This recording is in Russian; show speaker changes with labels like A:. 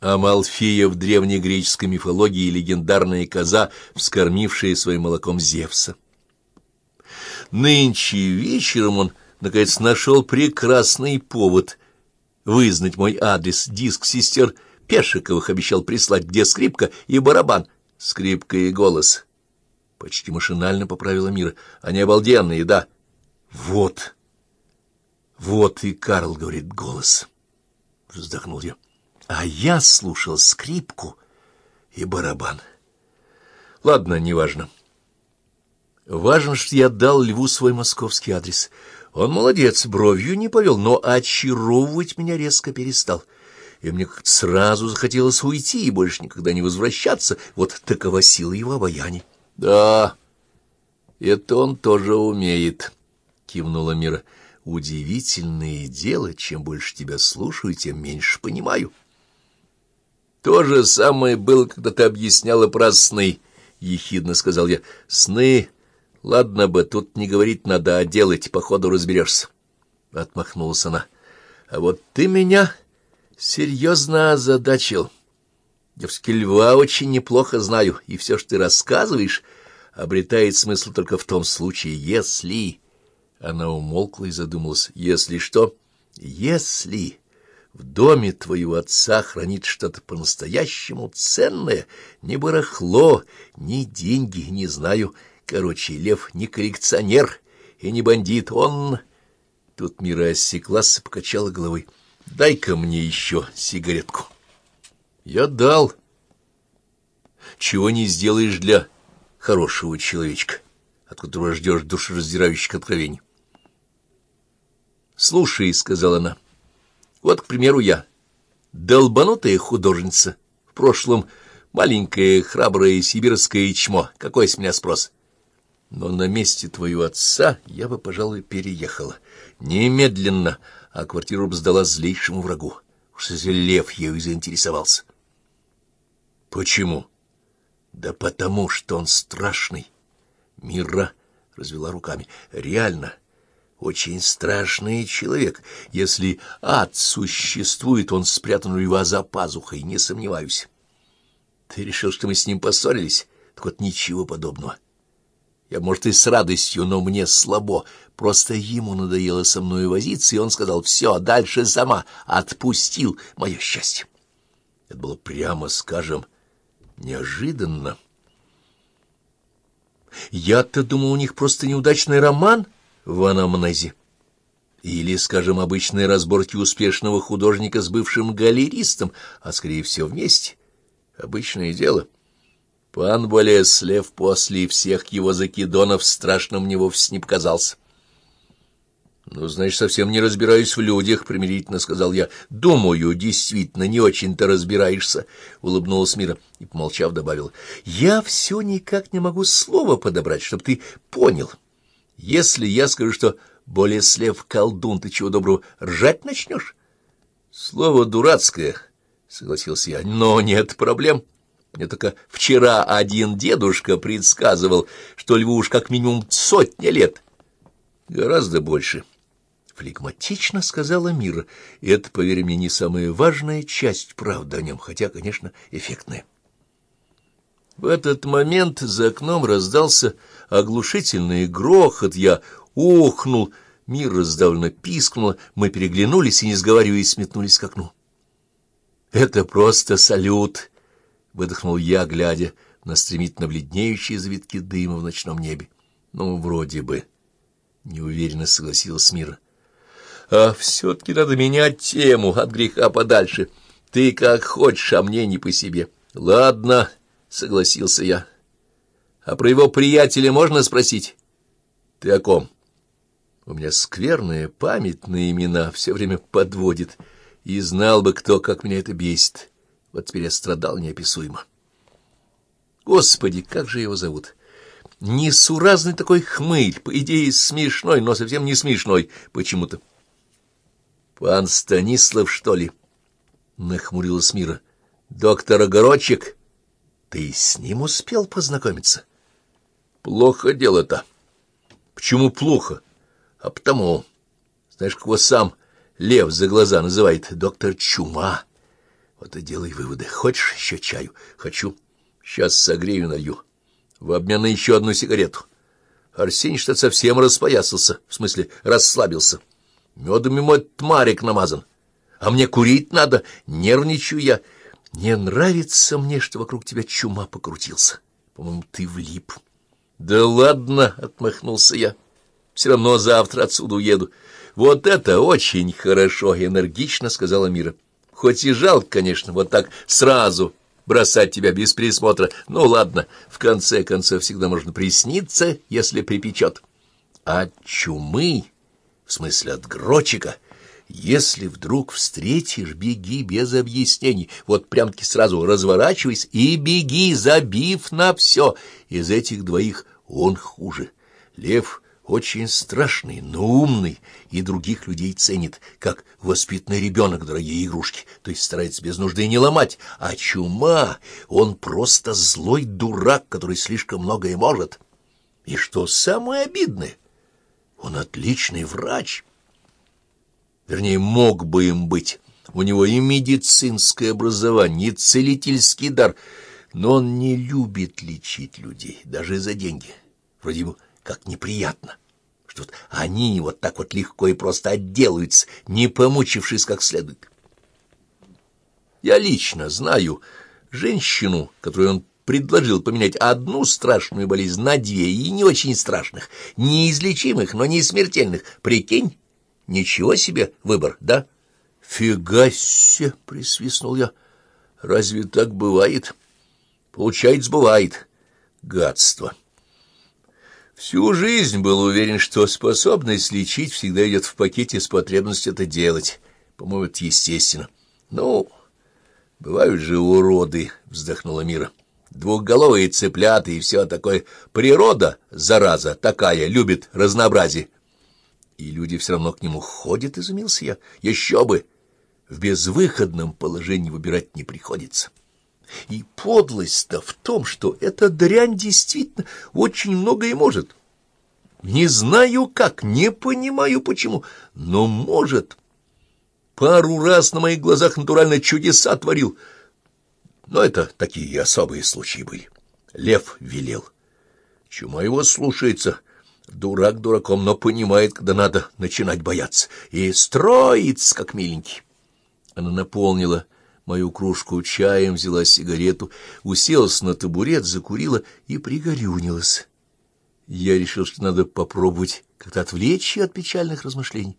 A: Амалфия в древнегреческой мифологии легендарная коза, вскормившая своим молоком Зевса. Нынче вечером он, наконец, нашел прекрасный повод вызнать мой адрес. Диск сестер Пешиковых обещал прислать, где скрипка и барабан. Скрипка и голос. Почти машинально поправила Мира. Они обалденные, да. Вот. Вот и Карл говорит голос. Вздохнул я. А я слушал скрипку и барабан. Ладно, неважно. Важно, что я дал Льву свой московский адрес. Он молодец, бровью не повел, но очаровывать меня резко перестал. И мне как-то сразу захотелось уйти и больше никогда не возвращаться. Вот такова сила его обаяния. — Да, это он тоже умеет, — кивнула Мира. — Удивительное дело, чем больше тебя слушаю, тем меньше понимаю. — То же самое было, когда ты объясняла про сны, — ехидно сказал я. — Сны Ладно бы, тут не говорить надо, а делать, по ходу разберешься. Отмахнулась она. А вот ты меня серьезно озадачил. Я все льва очень неплохо знаю, и все, что ты рассказываешь, обретает смысл только в том случае, если... Она умолкла и задумалась. Если что? Если в доме твоего отца хранит что-то по-настоящему ценное, не барахло, ни деньги, не знаю, Короче, Лев не коллекционер и не бандит, он... Тут Мира осеклась и покачала головой. «Дай-ка мне еще сигаретку». Я дал. Чего не сделаешь для хорошего человечка, от которого ждешь душераздирающих откровений. «Слушай», — сказала она, — «вот, к примеру, я, долбанутая художница, в прошлом маленькое храброе сибирское чмо, какой с меня спрос?» Но на месте твоего отца я бы, пожалуй, переехала. Немедленно, а квартиру бы сдала злейшему врагу. Уж если лев ею заинтересовался. Почему? Да потому, что он страшный. Мира развела руками. Реально, очень страшный человек. Если ад существует, он спрятан у льва за пазухой, не сомневаюсь. Ты решил, что мы с ним поссорились? Так вот ничего подобного. Я, может, и с радостью, но мне слабо. Просто ему надоело со мной возиться, и он сказал, все, дальше сама, отпустил мое счастье. Это было, прямо скажем, неожиданно. Я-то думал, у них просто неудачный роман в анамнезе. Или, скажем, обычные разборки успешного художника с бывшим галеристом, а, скорее всего, вместе. Обычное дело — Пан Болеслев после всех его закидонов страшно мне вовсе не показался. — Ну, значит, совсем не разбираюсь в людях, — примирительно сказал я. — Думаю, действительно, не очень-то разбираешься, — улыбнулась Мира и, помолчав, добавила. — Я все никак не могу слова подобрать, чтобы ты понял. Если я скажу, что Болеслев колдун, ты чего доброго ржать начнешь? — Слово дурацкое, — согласился я, — но нет проблем. — мне только вчера один дедушка предсказывал, что льву уж как минимум сотня лет. Гораздо больше. Флегматично сказала Мира, и это, поверь мне, не самая важная часть правды о нем, хотя, конечно, эффектная. В этот момент за окном раздался оглушительный грохот. Я охнул, Мира раздавленно пискнула, мы переглянулись и, не сговариваясь, сметнулись к окну. — Это просто салют! выдохнул я, глядя на стремительно бледнеющие завитки дыма в ночном небе. Ну, вроде бы. Неуверенно согласилась Мира. А все-таки надо менять тему от греха подальше. Ты как хочешь, а мне не по себе. Ладно, согласился я. А про его приятеля можно спросить? Ты о ком? У меня скверная память на имена все время подводит, и знал бы кто, как меня это бесит. Вот теперь я страдал неописуемо. Господи, как же его зовут? Несуразный такой хмыль, по идее смешной, но совсем не смешной почему-то. Пан Станислав, что ли? Нахмурилась Мира. Доктор Огородчик, ты с ним успел познакомиться? Плохо дело-то. Почему плохо? А потому, знаешь, кого сам Лев за глаза называет доктор Чума. Вот и делай выводы. Хочешь еще чаю? Хочу. Сейчас согрею, налью. В обмен на еще одну сигарету. Арсений что-то совсем распоясался, в смысле расслабился. Медом ему этот марик намазан. А мне курить надо, нервничаю я. Не нравится мне, что вокруг тебя чума покрутился. По-моему, ты влип. — Да ладно, — отмахнулся я. — Все равно завтра отсюда уеду. — Вот это очень хорошо, — энергично сказала Мира. — Хоть и жалко, конечно, вот так сразу бросать тебя без присмотра. Ну, ладно, в конце концов всегда можно присниться, если припечет. А чумы, в смысле от грочика, если вдруг встретишь, беги без объяснений. Вот прям-таки сразу разворачивайся и беги, забив на все. Из этих двоих он хуже. Лев очень страшный, но умный, и других людей ценит, как воспитанный ребенок дорогие игрушки, то есть старается без нужды не ломать. А чума, он просто злой дурак, который слишком многое может. И что самое обидное, он отличный врач. Вернее, мог бы им быть. У него и медицинское образование, и целительский дар, но он не любит лечить людей, даже за деньги. Вроде ему как неприятно, что вот они вот так вот легко и просто отделаются, не помучившись как следует. Я лично знаю женщину, которую он предложил поменять одну страшную болезнь на две, и не очень страшных, неизлечимых, но не смертельных. Прикинь, ничего себе выбор, да? Фига себе, присвистнул я. Разве так бывает? Получается, бывает. Гадство. Всю жизнь был уверен, что способность лечить всегда идет в пакете с потребностью это делать. По-моему, это естественно. Ну, бывают же уроды, вздохнула Мира. Двухголовые цыплята и все такое. Природа, зараза, такая, любит разнообразие. И люди все равно к нему ходят, изумился я. Еще бы! В безвыходном положении выбирать не приходится. И подлость-то в том, что эта дрянь действительно очень многое может. Не знаю как, не понимаю почему, но может. Пару раз на моих глазах натурально чудеса творил. Но это такие особые случаи были. Лев велел. Чума его слушается. Дурак дураком, но понимает, когда надо начинать бояться. И строится, как миленький. Она наполнила мою кружку чаем, взяла сигарету, уселась на табурет, закурила и пригорюнилась. Я решил, что надо попробовать как-то отвлечь от печальных размышлений.